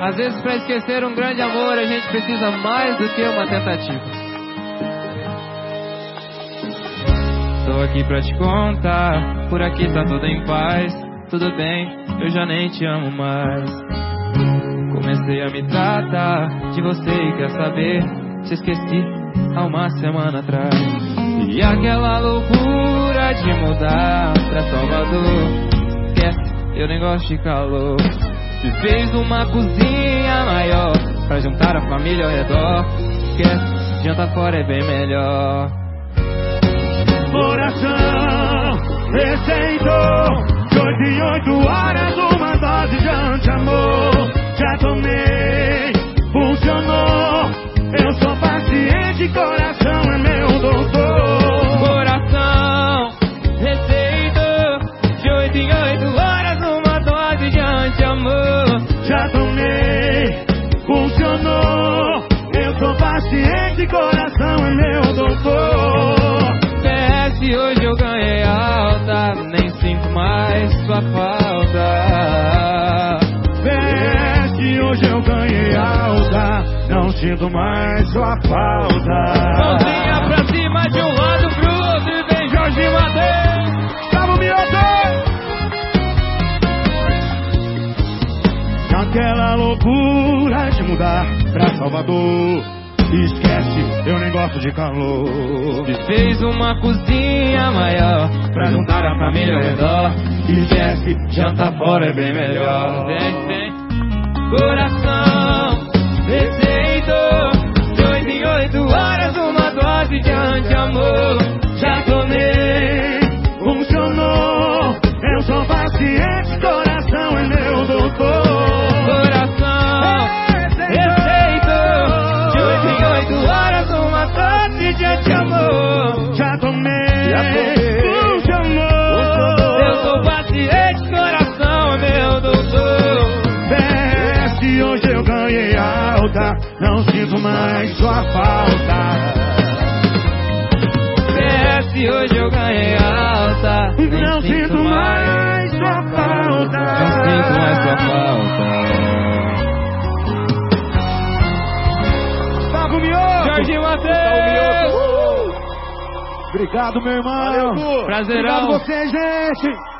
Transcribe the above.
Às vezes, para esquecer um grande amor, a gente precisa mais do que uma tentativa. Tô aqui pra te contar, por aqui tá tudo em paz. Tudo bem, eu já nem te amo mais. Comecei a me tratar de você e quer saber? Te esqueci há uma semana atrás. E aquela loucura de mudar pra Salvador. Esquece, eu nem gosto de calor. E fez uma cozinha maior pra juntar a família ao redor. Esquece, janta fora é bem melhor. Coração receitou de oito em oito horas uma dose de anti-amor. Já tomei, funcionou. Eu sou paciente, coração é meu doutor. Coração receitou de oito em oito Já tomei, funcionou. Eu sou paciente, coração é meu doutor. PS hoje eu ganhei alta, nem sinto mais sua falta. Veste, hoje eu ganhei alta, não sinto mais sua falta. Naquela loucura de mudar pra Salvador. Esquece, eu nem gosto de calor. E fez uma cozinha maior pra juntar a família ao redor. Esquece, janta fora é bem melhor. Vem, vem. Coração receitou de oito em oito horas uma dose de anti-amor. Já tomei. funcionou. Eu sou paciente, coração é meu doutor. Desce, hoje eu ganhei alta, não sinto mais sua falta. PS hoje eu ganhei alta. Não sinto mais sua falta. Não sinto mais sua falta. Gustavo Mioto! Jorge Matheus! Obrigado, meu irmão. Prazerão. Obrigado você, gente.